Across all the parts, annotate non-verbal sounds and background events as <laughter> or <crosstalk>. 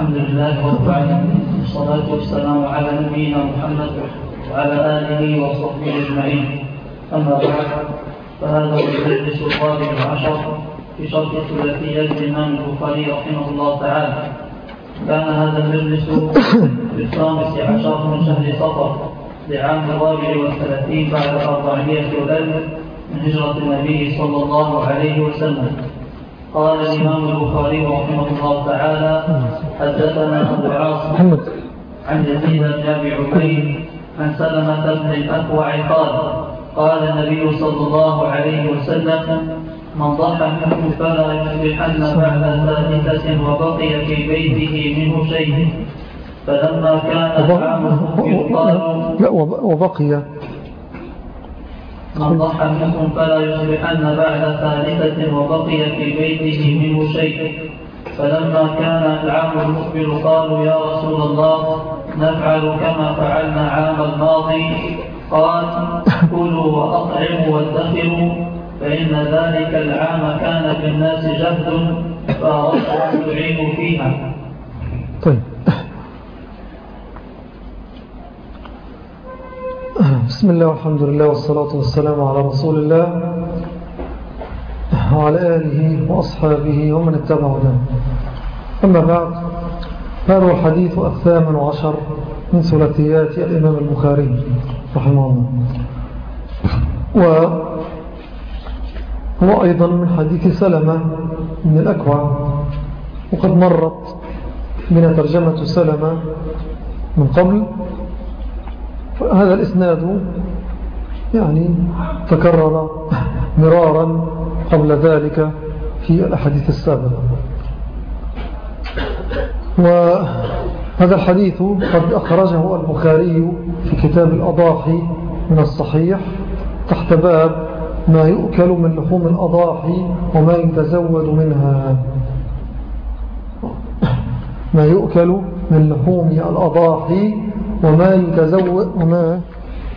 الحمد لله رب العالمين والصلاة والسلام على نبينا محمد وعلى آله وصحبه أجمعين. أما بعد فهذا هو المجلس الرابع عشر في شرط ثلاثية الإمام البخاري رحمه الله تعالى. كان هذا المجلس في الخامس عشر من شهر صفر لعام الرابع والثلاثين بعد أربعمائة وألف من هجرة النبي صلى الله عليه وسلم. قال الإمام البخاري رحمه الله تعالى حدثنا أبو عاصم عن يزيد بن أبي عبيد عن سلمة بن الأكوع قال قال النبي صلى الله عليه وسلم من ضحى منه فلا يصبحن بعد ثالثة وبقي في بيته منه شيء فلما كان العام يقال لا وبقي. من ضحى منكم فلا يصبحن بعد ثالثة وبقي في بيته منه شيء. فلما كان العام المقبل قالوا يا رسول الله نفعل كما فعلنا عام الماضي. قال كلوا وأطعموا وادخروا فإن ذلك العام كان في الناس جهد فأردت أن تعينوا فيها. طيب. بسم الله والحمد لله والصلاة والسلام على رسول الله وعلى آله وأصحابه ومن اتبعه ده أما بعد هذا الحديث الثامن عشر من ثلاثيات الإمام البخاري رحمه الله. وهو أيضا من حديث سلمة من الأكوع وقد مرت من ترجمة سلمة من قبل هذا الإسناد يعني تكرر مرارا قبل ذلك في الأحاديث السابقة. وهذا الحديث قد أخرجه البخاري في كتاب الأضاحي من الصحيح تحت باب ما يؤكل من لحوم الأضاحي وما يتزود منها. ما يؤكل من لحوم الأضاحي وما يتزود, وما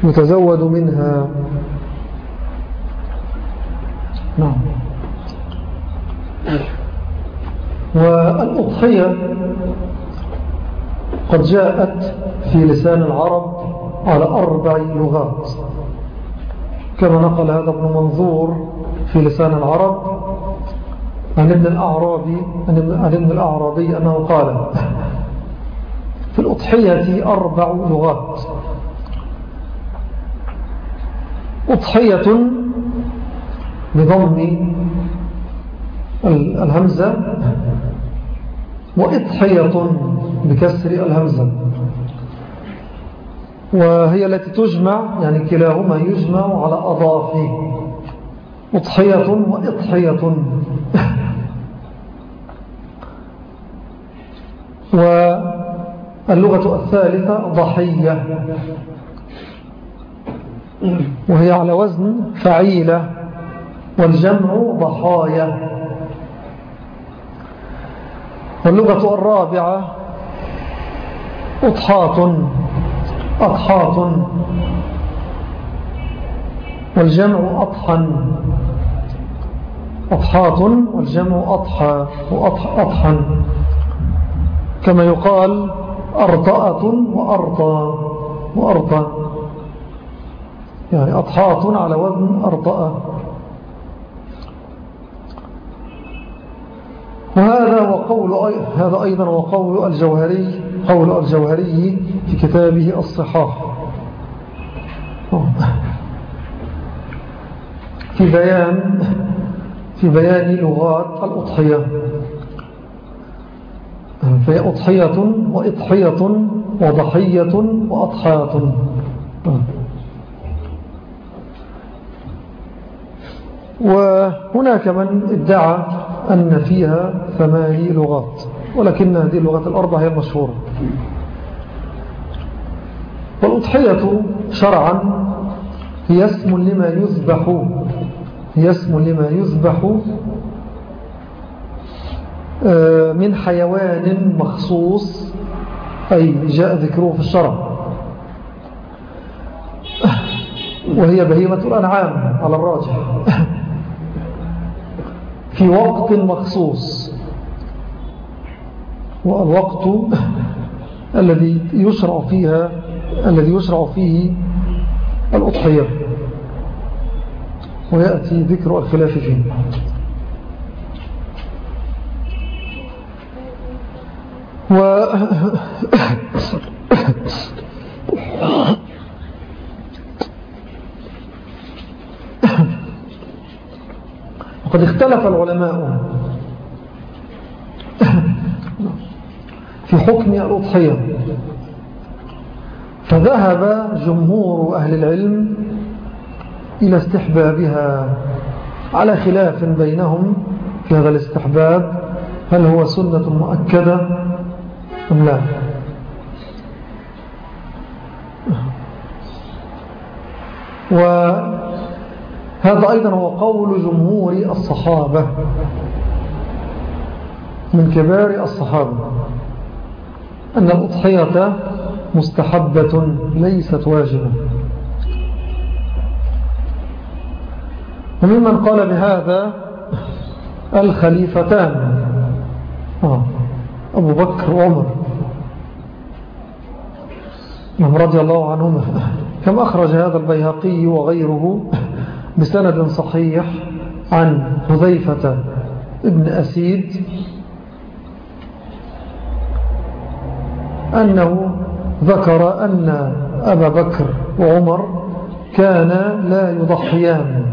يتزود منها. نعم. والأضحية قد جاءت في لسان العرب على أربع لغات. كما نقل هذا ابن منظور في لسان العرب عن ابن الأعرابي عن ابن الأعرابي أنه قال في الأضحية أربع لغات. أضحية بضم الهمزة وإضحية بكسر الهمزة. وهي التي تجمع يعني كلاهما يجمع على أضافي أضحية وإضحية. <laughs> واللغة الثالثة ضحية. وهي على وزن فعيلة والجمع ضحايا. واللغة الرابعة أضحاة أضحاة. والجمع أضحا أضحاة والجمع أضحى وأضحا كما يقال أرطأة وأرطى وأرطى. يعني أضحاة على وزن أرطأة. وهذا وقول هذا أيضا وقول الجوهري قول الجوهري في كتابه الصحاح. في بيان في بيان لغات الأضحية. فهي أضحية وإضحية وضحية وأضحية. وهناك من ادعى أن فيها ثماني لغات ولكن هذه اللغات الأربع هي المشهورة. والأضحية شرعا هي اسم لما يذبح هي اسم لما يذبح من حيوان مخصوص أي جاء ذكره في الشرع. وهي بهيمة الأنعام على الراجح. <laughs> في وقت مخصوص. والوقت <laughs> الذي يشرع فيها الذي يشرع فيه الأضحية. ويأتي ذكر الخلاف فيه. و وقد اختلف العلماء في حكم الأضحية. فذهب جمهور أهل العلم إلى استحبابها. على خلاف بينهم في هذا الاستحباب هل هو سنة مؤكدة أم لا؟ وهذا أيضا هو قول جمهور الصحابة من كبار الصحابة أن الأضحية مستحبة ليست واجبة. وممن قال بهذا الخليفتان. آه، أبو بكر وعمر. نعم، رضي الله عنهما. كم أخرج هذا البيهقي وغيره بسند صحيح عن حذيفة ابن أسيد أنه ذكر أن أبا بكر وعمر كان لا يضحيان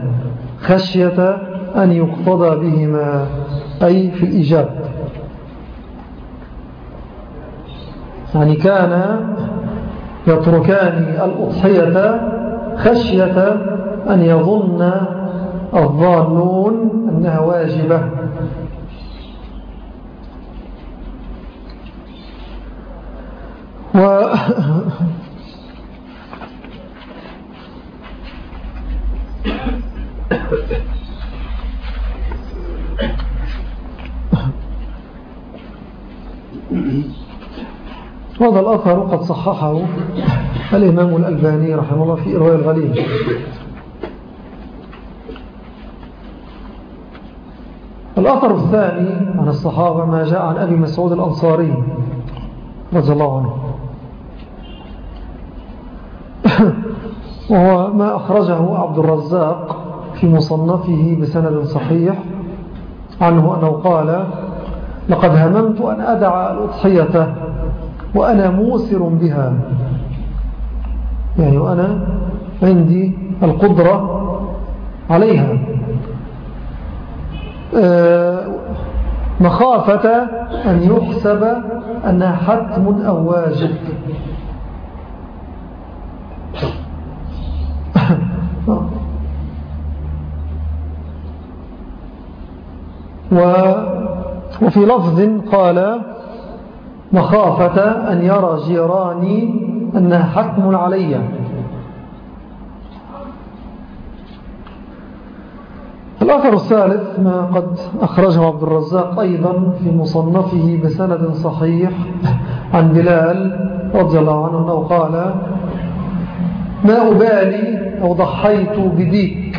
خشية أن يقتضى بهما أي في الإجاب يعني كان يتركان الأضحية خشية أن يظن الظالون أنها واجبة. و <coughs> هذا الأثر قد صححه الإمام الألباني رحمه الله في إرواء الغليل الأثر الثاني عن الصحابة ما جاء عن أبي مسعود الأنصاري رضي الله عنه. <coughs> وهو ما أخرجه عبد الرزاق في مصنفه بسند صحيح عنه أنه قال لقد هممت أن أدع الأضحية وأنا موسر بها. يعني وأنا عندي القدرة عليها. آه، مخافة أن يحسب أنها حتم أو واجب. <laughs> وفي لفظ قال مخافة أن يرى جيراني أنها حكم علي. الأثر الثالث ما قد أخرجه عبد الرزاق أيضا في مصنفه بسند صحيح عن بلال رضي الله عنه قال ما أبالي أو ضحيت بديك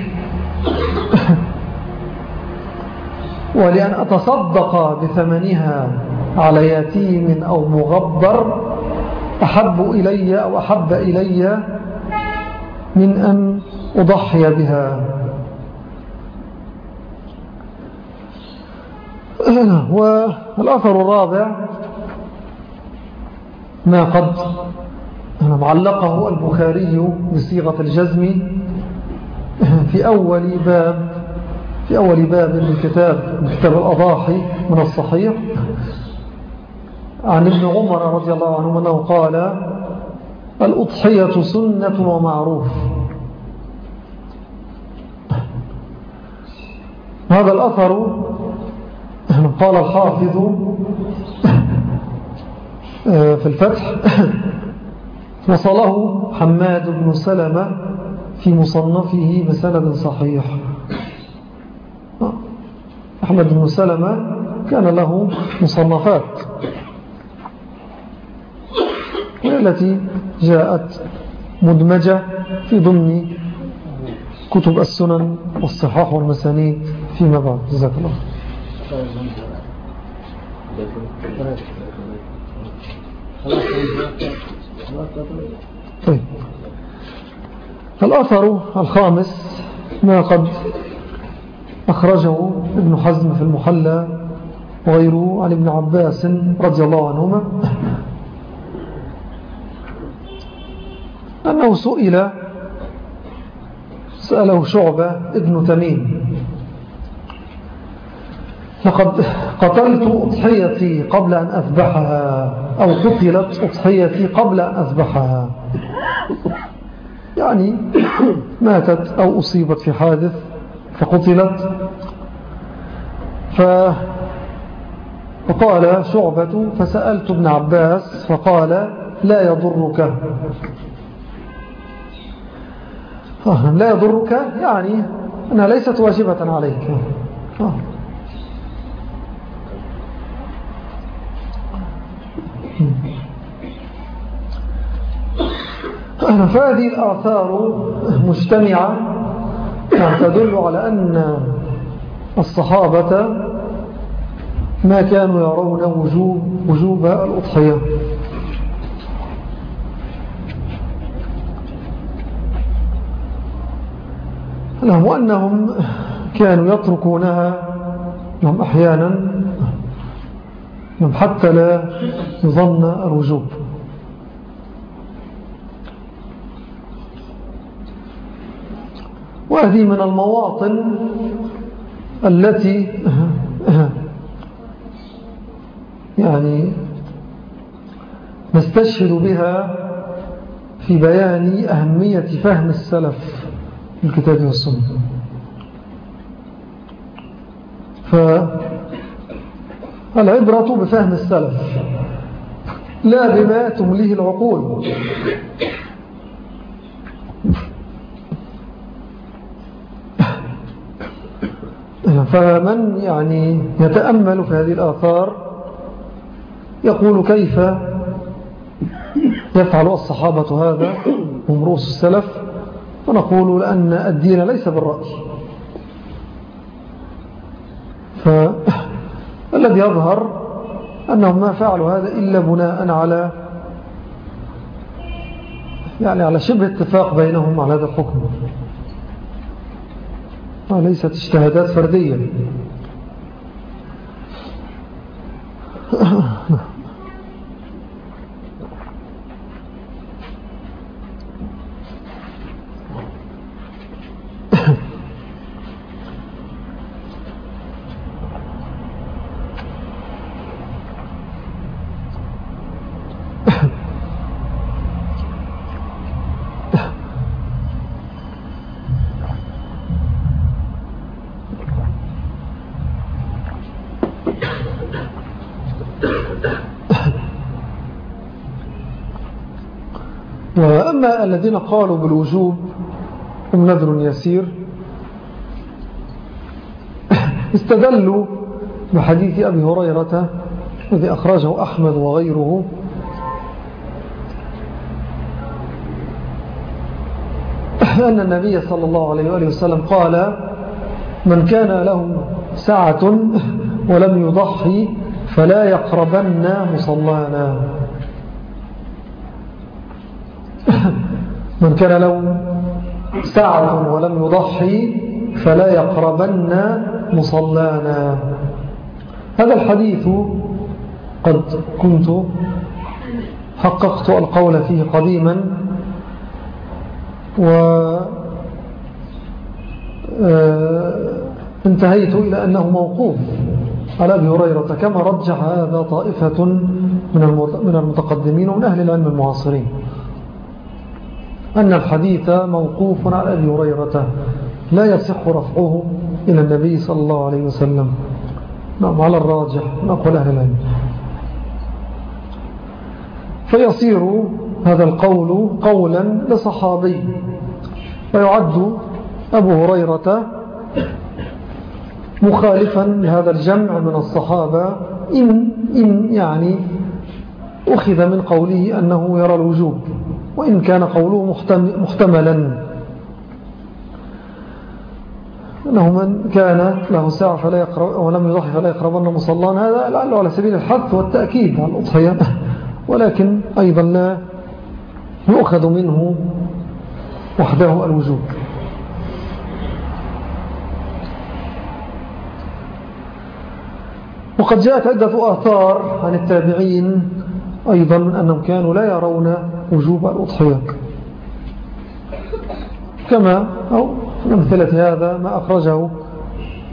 ولأن أتصدق بثمنها على يتيم أو مغبر أحب إلي أو أحب إلي من أن أضحي بها. <clears throat> والأثر الرابع ما قد معلقه البخاري بصيغة الجزم في أول باب في أول باب من كتاب من كتاب الأضاحي من الصحيح. عن ابن عمر رضي الله عنه أنه قال الأضحية سنة ومعروف. هذا الأثر قال الحافظ في الفتح وصله حماد بن سلمة في مصنفه بسند صحيح. أحمد بن سلمة كان له مصنفات التي جاءت مدمجة في ضمن كتب السنن والصحاح والمسانيد فيما بعد. جزاك الله طيب. الأثر الخامس ما قد أخرجه ابن حزم في المحلى وغيره عن ابن عباس رضي الله عنهما. أنه سئل سأله شعبة ابن تميم لقد قتلت أضحيتي قبل أن أذبحها أو قتلت أضحيتي قبل أن أذبحها. يعني ماتت أو أصيبت في حادث فقتلت. ف فقال شعبة فسألت ابن عباس فقال لا يضرك. لا يضرك يعني أنها ليست واجبة عليك. آه. فهذه الآثار مجتمعة تدل على أن الصحابة ما كانوا يرون وجوب, وجوب الأضحية. نعم وأنهم كانوا يتركونها نعم أحيانا حتى لا يظن الوجوب. وهذه من المواطن التي يعني نستشهد بها في بيان أهمية فهم السلف الكتاب والسنة. فالعبرة بفهم السلف لا بما تمليه العقول. فمن يعني يتأمل في هذه الآثار يقول كيف يفعل الصحابة هذا هم رؤوس السلف ونقول لأن الدين ليس بالرأي. فالذي <clears throat> يظهر أنهم ما فعلوا هذا إلا بناء على يعني على شبه اتفاق بينهم على هذا الحكم. وليست اجتهادات فردية وأما الذين قالوا بالوجوب هم نذر يسير. <laughs> استدلوا بحديث أبي هريرة الذي أخرجه أحمد وغيره. <laughs> أن النبي صلى الله عليه وآله وسلم قال من كان له ساعة <laughs> ولم يضحي فلا يقربن مصلانا. من كان له ساعة ولم يضحي فلا يقربن مصلانا. هذا الحديث قد كنت حققت القول فيه قديما و آه، انتهيت إلى أنه موقوف على أبي هريرة كما رجح هذا طائفة من المتقدمين ومن أهل العلم المعاصرين. أن الحديث موقوف على أبي هريرة لا يصح رفعه إلى النبي صلى الله عليه وسلم. نعم على الراجح نقول أهل العلم فيصير هذا القول قولا لصحابي. ويعد أبو هريرة مخالفا لهذا الجمع من الصحابة إن, إن يعني أخذ من قوله أنه يرى الوجوب. وإن كان قوله محتملا أنه من كان له ساعة فلا يقرب ولم يضحي فلا يقربن مصلان هذا لعله على سبيل الحث والتأكيد على الأضحية. ولكن أيضا لا يؤخذ منه وحده الوجوب. وقد جاءت عدة آثار عن التابعين أيضا أنهم كانوا لا يرون وجوب الأضحية كما أو أمثلة هذا ما أخرجه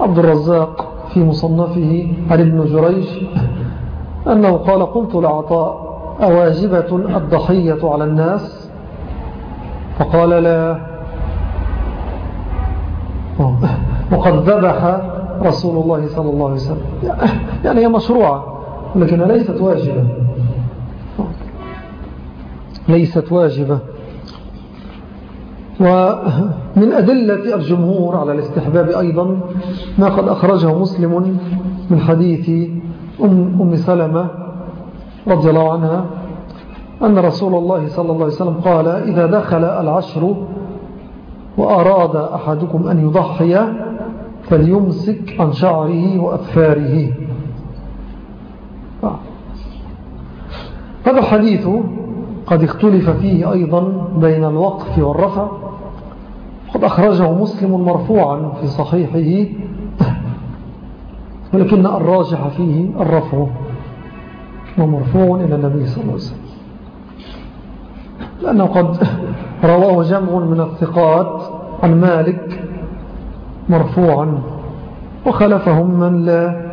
عبد الرزاق في مصنفه عن ابن جريج أنه قال قلت لعطاء أواجبة الضحية على الناس؟ فقال لا. وقد ذبح رسول الله صلى الله عليه وسلم. يعني هي مشروعة لكن ليست واجبة. ليست واجبة. ومن أدلة الجمهور على الاستحباب أيضا ما قد أخرجه مسلم من حديث أم, أم سلمة رضي الله عنها أن رسول الله صلى الله عليه وسلم قال إذا دخل العشر وأراد أحدكم أن يضحي فليمسك عن شعره وأثفاره هذا الحديث قد اختلف فيه أيضا بين الوقف والرفع. قد أخرجه مسلم مرفوعا في صحيحه ولكن الراجح فيه الرفع ومرفوع إلى النبي صلى الله عليه وسلم. لأنه قد رواه جمع من الثقات عن مالك مرفوعا وخلفهم من لا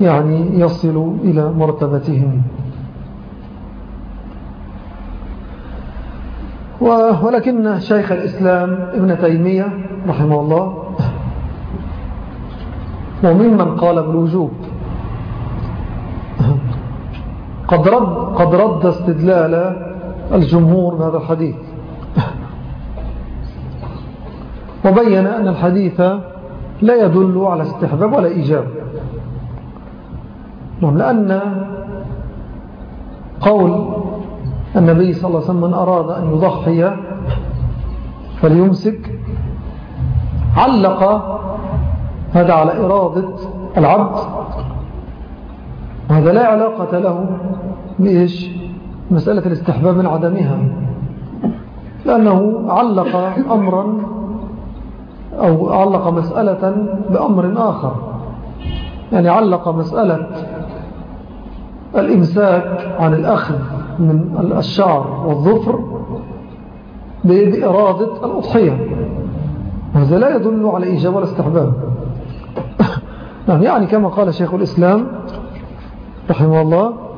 يعني يصل إلى مرتبتهم. ولكن شيخ الإسلام ابن تيمية رحمه الله وممن قال بالوجوب. قد رد, قد رد استدلال الجمهور بهذا الحديث. وبين أن الحديث لا يدل على استحباب ولا إيجاب. نعم، لأن قول النبي صلى الله عليه وسلم من أراد أن يضحي فليمسك علق هذا على إرادة العبد. وهذا لا علاقة له بإيش؟ مسألة الاستحباب من عدمها. لأنه علق أمرا أو علق مسألة بأمر آخر. يعني علق مسألة الإمساك عن الأخذ. من الشعر والظفر بإرادة الأضحية. وهذا لا يدل على إيجاب ولا استحباب. <coughs> نعم يعني كما قال شيخ الإسلام رحمه الله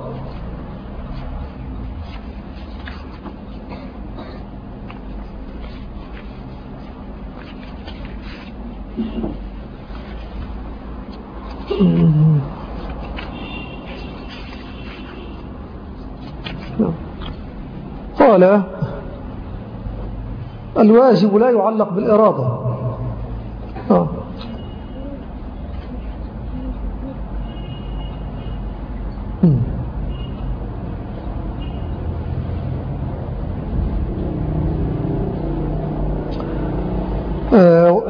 قال الواجب لا يعلق بالإرادة آه. آه.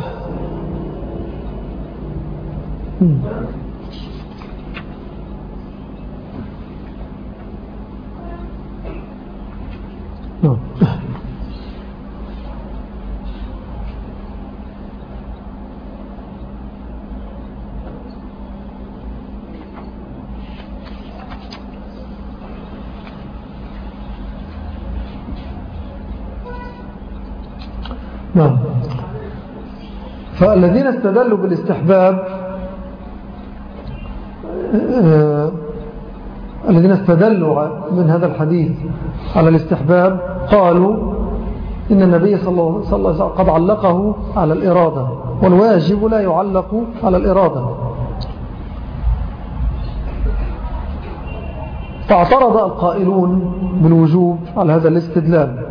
نعم فالذين استدلوا بالاستحباب آه، الذين استدلوا من هذا الحديث على الاستحباب قالوا إن النبي صلى الله عليه وسلم قد علقه على الإرادة والواجب لا يعلق على الإرادة. فاعترض القائلون بالوجوب على هذا الاستدلال.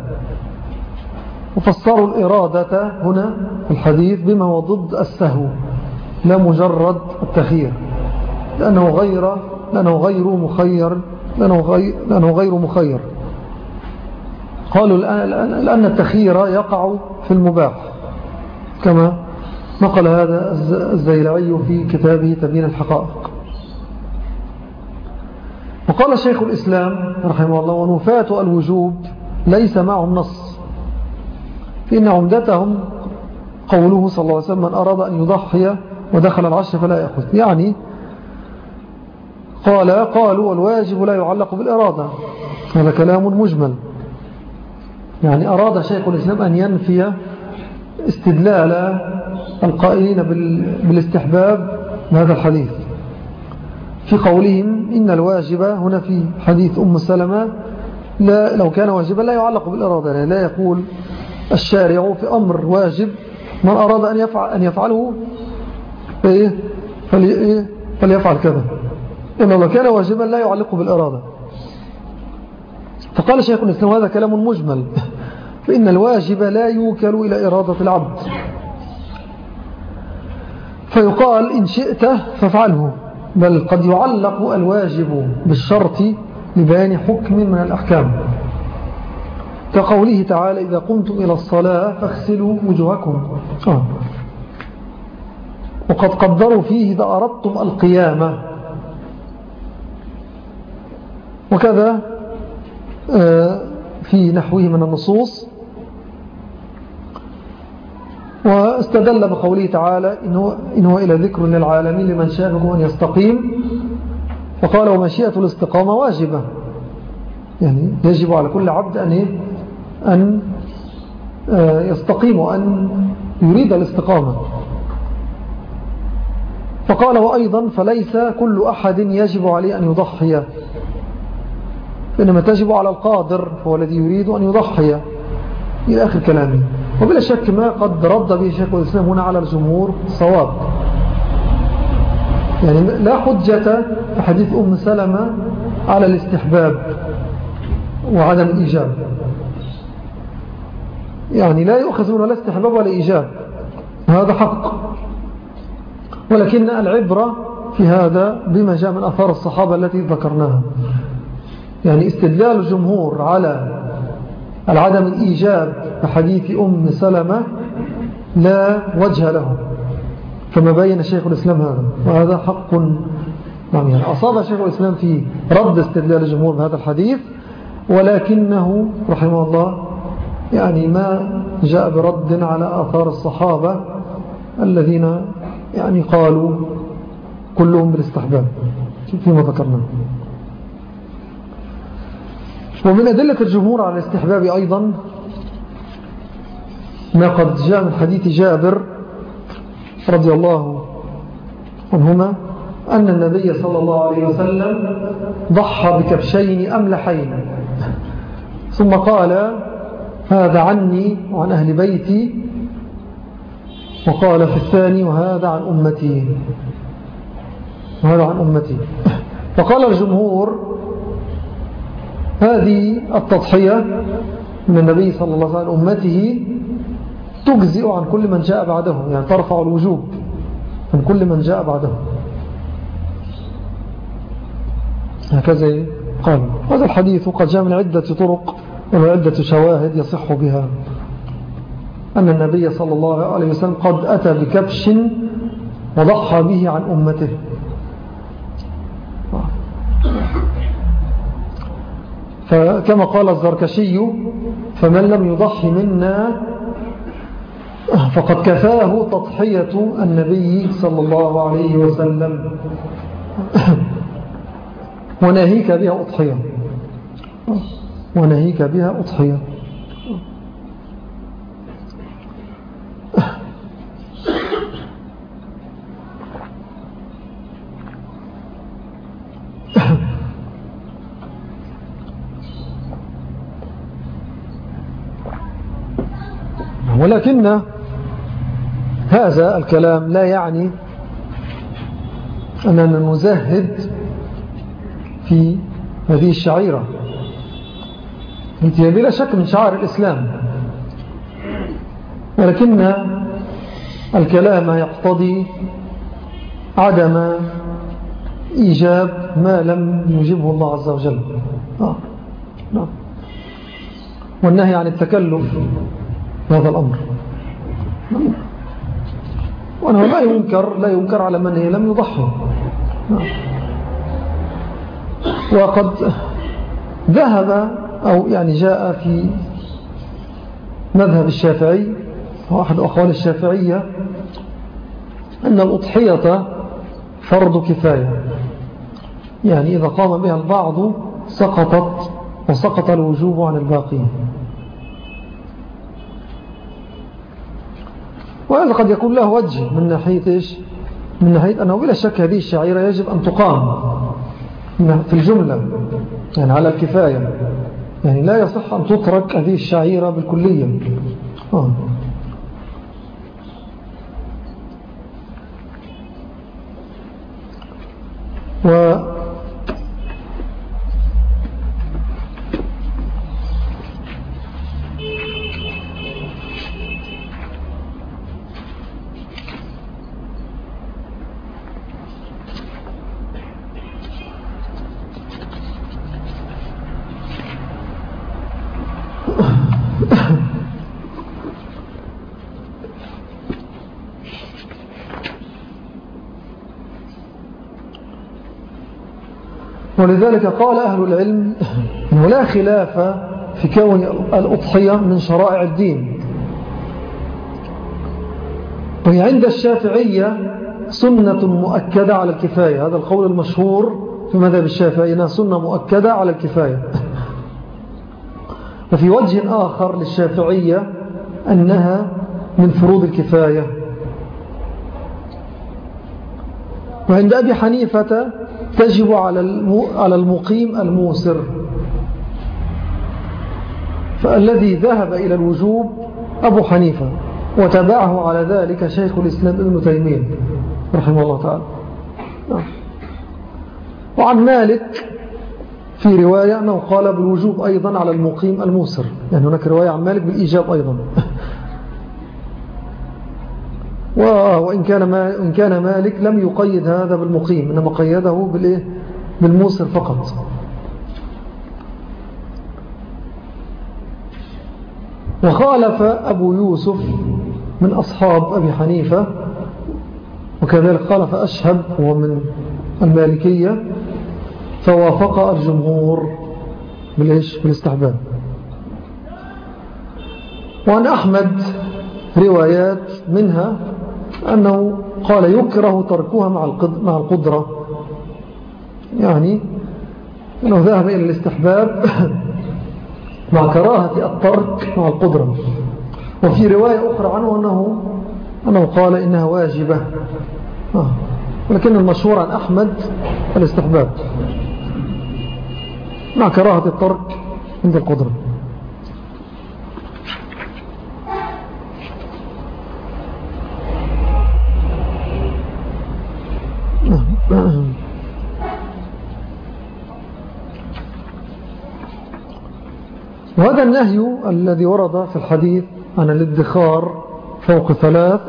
وفسروا الإرادة هنا في الحديث بما هو ضد السهو لا مجرد التخير لأنه غير لأنه غير مخير لأنه غير, لأنه غير مخير. قالوا لأن التخيير يقع في المباح. كما نقل هذا الزيلعي في كتابه تبين الحقائق. وقال شيخ الإسلام رحمه الله ونفاة الوجوب ليس معهم نص فإن عمدتهم قوله صلى الله عليه وسلم من أراد أن يضحي ودخل العشر فلا يأخذ. يعني قال قالوا والواجب لا يعلق بالإرادة. هذا كلام مجمل. يعني أراد شيخ الإسلام أن ينفي استدلال القائلين بالاستحباب هذا الحديث. في قولهم إن الواجب هنا في حديث أم سلمة لا لو كان واجبا لا يعلق بالإرادة يعني لا يقول الشارع في أمر واجب من أراد أن يفعل أن يفعله إيه؟ فليفعل كذا. إن الله كان واجبا لا يعلق بالإرادة. فقال شيخ الإسلام هذا كلام مجمل. <laughs> فإن الواجب لا يوكل إلى إرادة العبد. فيقال إن شئت فافعله. بل قد يعلق الواجب بالشرط لبيان حكم من الأحكام. كقوله تعالى إذا قمتم إلى الصلاة فاغسلوا وجوهكم. آه. وقد قدروا فيه إذا أردتم القيامة. وكذا آه، في نحوه من النصوص. واستدل بقوله تعالى إنه, إنه إلى ذكر للعالمين لمن شاء منكم أن يستقيم. فقال ومشيئة الاستقامة واجبة. يعني يجب على كل عبد أن, أن آه، يستقيم وأن يريد الاستقامة. فقال وأيضا فليس كل أحد يجب عليه أن يضحي إنما تجب على القادر هو الذي يريد أن يضحي. إلى آخر كلامه. وبلا شك ما قد رد به شيخ الإسلام هنا على الجمهور صواب. يعني لا حجة في حديث أم سلمة على الاستحباب وعدم الإيجاب. يعني لا يؤخذون لا استحباب ولا إيجاب. هذا حق. ولكن العبرة في هذا بما جاء من أثار الصحابة التي ذكرناها. يعني استدلال الجمهور على العدم الإيجاب بحديث أم سلمة لا وجه له. كما بين شيخ الإسلام هذا. وهذا حق. يعني أصاب شيخ الإسلام في رد استدلال الجمهور بهذا الحديث. ولكنه رحمه الله يعني ما جاء برد على آثار الصحابة الذين يعني قالوا كلهم بالاستحباب. فيما ذكرنا. ومن أدلة الجمهور على الاستحباب أيضا ما قد جاء من حديث جابر رضي الله عنهما أن النبي صلى الله عليه وسلم ضحى بكبشين أملحين. ثم قال هذا عني وعن أهل بيتي. وقال في الثاني وهذا عن أمتي. وهذا عن أمتي. فقال الجمهور هذه التضحية من النبي صلى الله عليه وسلم أمته تجزئ عن كل من جاء بعده يعني ترفع الوجوب عن كل من جاء بعده. هكذا قال. هذا الحديث قد جاء من عدة طرق. ومن عدة شواهد يصح بها أن النبي صلى الله عليه وسلم قد أتى بكبش وضحى به عن أمته. فكما قال الزركشي فمن لم يضحي منا فقد كفاه تضحية النبي صلى الله عليه وسلم. <coughs> وناهيك بها أضحية. وناهيك بها أضحية. ولكن هذا الكلام لا يعني أننا نزهد في هذه الشعيرة. هي بلا شك من شعار الإسلام. ولكن الكلام يقتضي عدم إيجاب ما لم يجبه الله عز وجل. آه. نعم والنهي عن التكلف هذا الأمر. وأنه لا ينكر لا ينكر على من لم يضحي نعم. وقد ذهب أو يعني جاء في مذهب الشافعي هو أحد أقوال الشافعية أن الأضحية فرض كفاية. يعني إذا قام بها البعض سقطت وسقط الوجوب عن الباقين. وهذا قد يكون له وجه من ناحية إيش؟ من ناحية أنه بلا شك هذه الشعيرة يجب أن تقام في الجملة يعني على الكفاية. يعني لا يصح أن تترك هذه الشعيرة بالكلية آه. و ولذلك قال أهل العلم أنه لا خلاف في كون الأضحية من شرائع الدين. وهي عند الشافعية سنة مؤكدة على الكفاية. هذا القول المشهور في مذهب الشافعي أنها سنة مؤكدة على الكفاية. وفي وجه آخر للشافعية أنها من فروض الكفاية. وعند أبي حنيفة تجب على المقيم الموسر. فالذي ذهب إلى الوجوب أبو حنيفة وتبعه على ذلك شيخ الإسلام ابن تيمين رحمه الله تعالى. وعن مالك في رواية أنه قال بالوجوب أيضا على المقيم الموسر. يعني هناك رواية عن مالك بالإيجاب أيضا. وإن كان, ما إن كان مالك لم يقيد هذا بالمقيم إنما قيده بالإيه؟ بالموسر فقط. وخالف أبو يوسف من أصحاب أبي حنيفة وكذلك خالف أشهب من المالكية فوافق الجمهور بالإيش؟ بالاستحباب. وعن أحمد روايات منها أنه قال يكره تركها مع القدرة. يعني أنه ذهب إلى الاستحباب <coughs> مع كراهة الترك مع القدرة. وفي رواية أخرى عنه أنه, أنه قال إنها واجبة. آه. ولكن المشهور عن أحمد الاستحباب. مع كراهة الترك عند القدرة. النهي الذي ورد في الحديث عن الادخار فوق ثلاث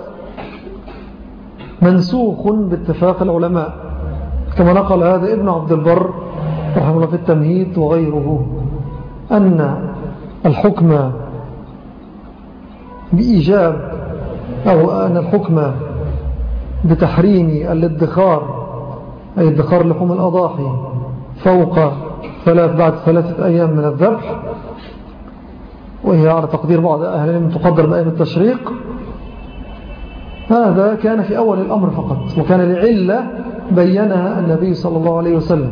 منسوخ باتفاق العلماء كما نقل هذا ابن عبد البر رحمه الله في التمهيد وغيره أن الحكم بإيجاب أو أن الحكم بتحريم الادخار أي ادخار لحوم الأضاحي فوق ثلاث بعد ثلاثة أيام من الذبح وهي على تقدير بعض أهل العلم تقدر بأيام التشريق هذا كان في أول الأمر فقط وكان لعلة بينها النبي صلى الله عليه وسلم.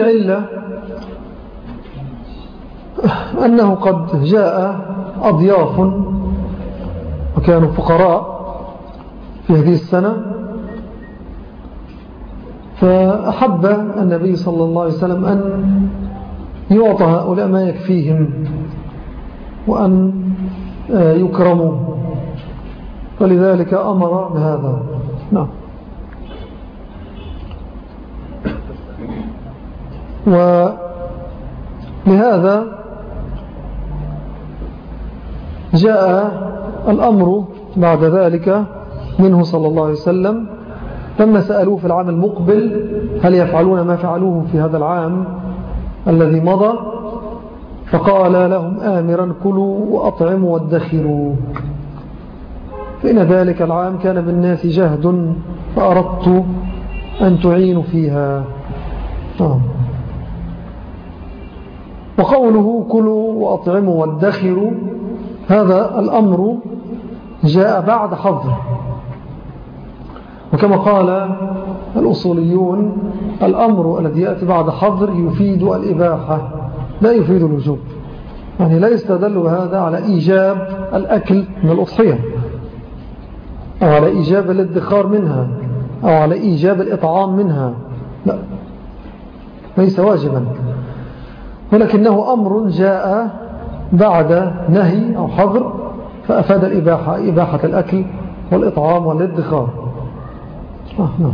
وهذه العلة أنه قد جاء أضياف وكانوا فقراء في هذه السنة فأحب النبي صلى الله عليه وسلم أن يعطى هؤلاء ما يكفيهم وأن آه، يكرموا فلذلك أمر بهذا. نعم. ولهذا جاء الأمر بعد ذلك منه صلى الله عليه وسلم لما سألوه في العام المقبل هل يفعلون ما فعلوه في هذا العام الذي مضى فقال لهم آمرا كلوا وأطعموا وادخروا فإن ذلك العام كان بالناس جهد فأردت أن تعينوا فيها آه. وقوله كلوا وأطعموا وادخروا هذا الأمر جاء بعد حظر. وكما قال الأصوليون الأمر الذي يأتي بعد حظر يفيد الإباحة لا يفيد الوجوب. يعني لا يستدل هذا على إيجاب الأكل من الأضحية أو على إيجاب الادخار منها أو على إيجاب الإطعام منها. لا ليس واجبا. ولكنه أمر جاء بعد نهي أو حظر فأفاد الإباحة إباحة الأكل والإطعام والادخار. آه نعم.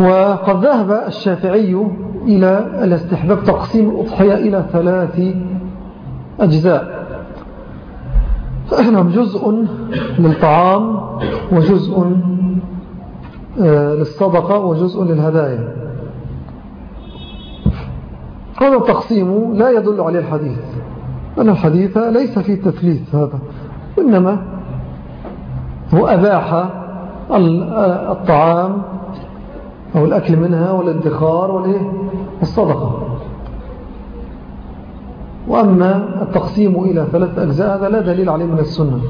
وقد ذهب الشافعي إلى الاستحباب تقسيم الأضحية إلى ثلاث أجزاء. فإحنا جزء للطعام وجزء للصدقة وجزء للهدايا. هذا التقسيم لا يدل عليه الحديث أن الحديث ليس فيه تثليث هذا وإنما هو أباح آه، الطعام أو الأكل منها والادخار والصدقة. وأما التقسيم إلى ثلاث أجزاء هذا لا دليل عليه من السنة.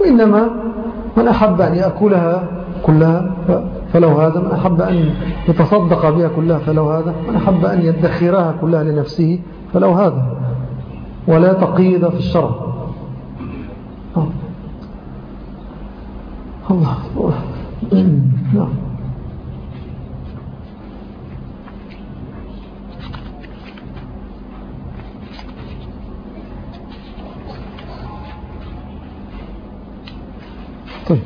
وإنما من أحب أن يأكلها كلها فلو هذا من أحب أن يتصدق بها كلها فلو هذا من أحب أن يدخرها كلها لنفسه فلو هذا. ولا تقيد في الشرع. الله. نعم طيب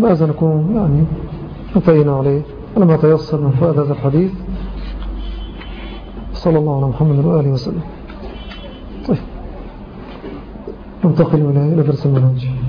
ماذا نكون يعني انتهينا عليه. لما تيسر من فؤاد هذا الحديث؟ صلى الله على محمد وآله وسلم. طيب. ننتقل إلى درس المنهج.